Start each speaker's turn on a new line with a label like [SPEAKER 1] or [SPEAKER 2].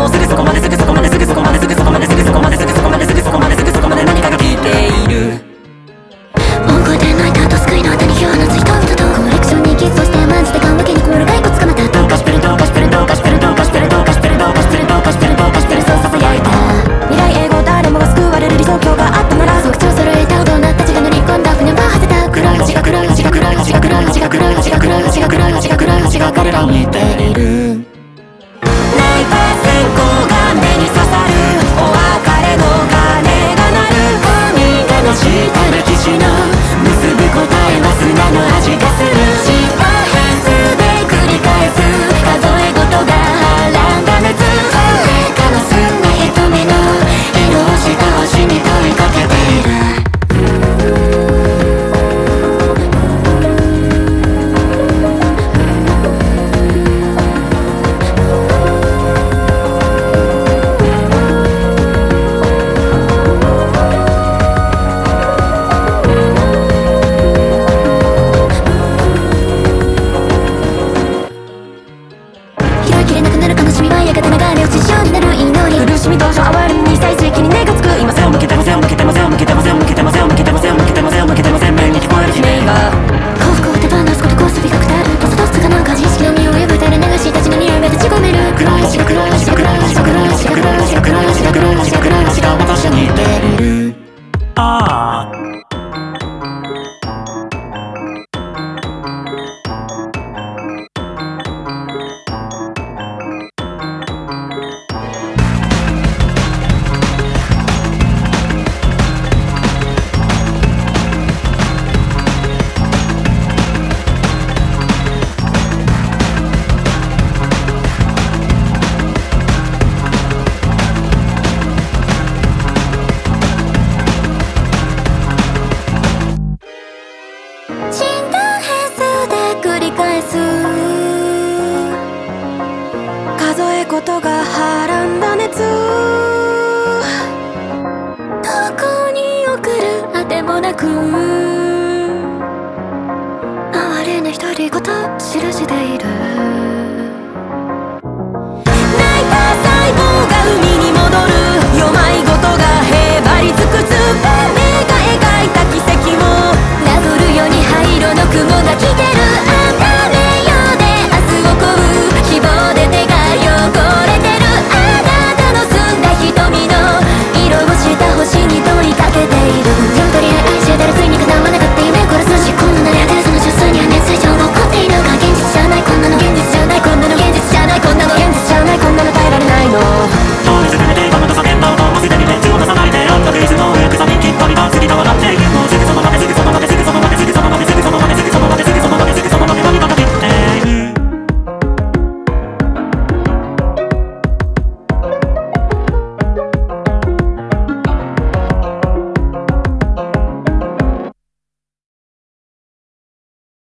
[SPEAKER 1] も
[SPEAKER 2] うすぐそこまですぐそこまですぐそこまですぐそこまですぐそこまですぐそこまですぐそこまですぐそこまで何かが聞いている
[SPEAKER 3] 大声で泣いた後救いの後に火を放つ人々とコレクションにキスをしてマジで棺桶に凍る骸骨捕まった
[SPEAKER 1] どうかしてるどう。かしてるどう。かしてるどう。かしてるどう。かしてるどう。かしてるどう。かしてるどう。かしてるそう囁いた
[SPEAKER 2] 未来英語誰もが救われる理想郷があったなら
[SPEAKER 3] 特徴揃えた大人たちが乗り込んだ船は果てた
[SPEAKER 1] 黒い星が黒い星が黒い星が黒い星が黒い星が黒い星が黒い星が黒い星が彼らをし
[SPEAKER 3] みなく。哀れな独り
[SPEAKER 2] 言記している。
[SPEAKER 3] 泣いた細胞が
[SPEAKER 1] 海に戻る。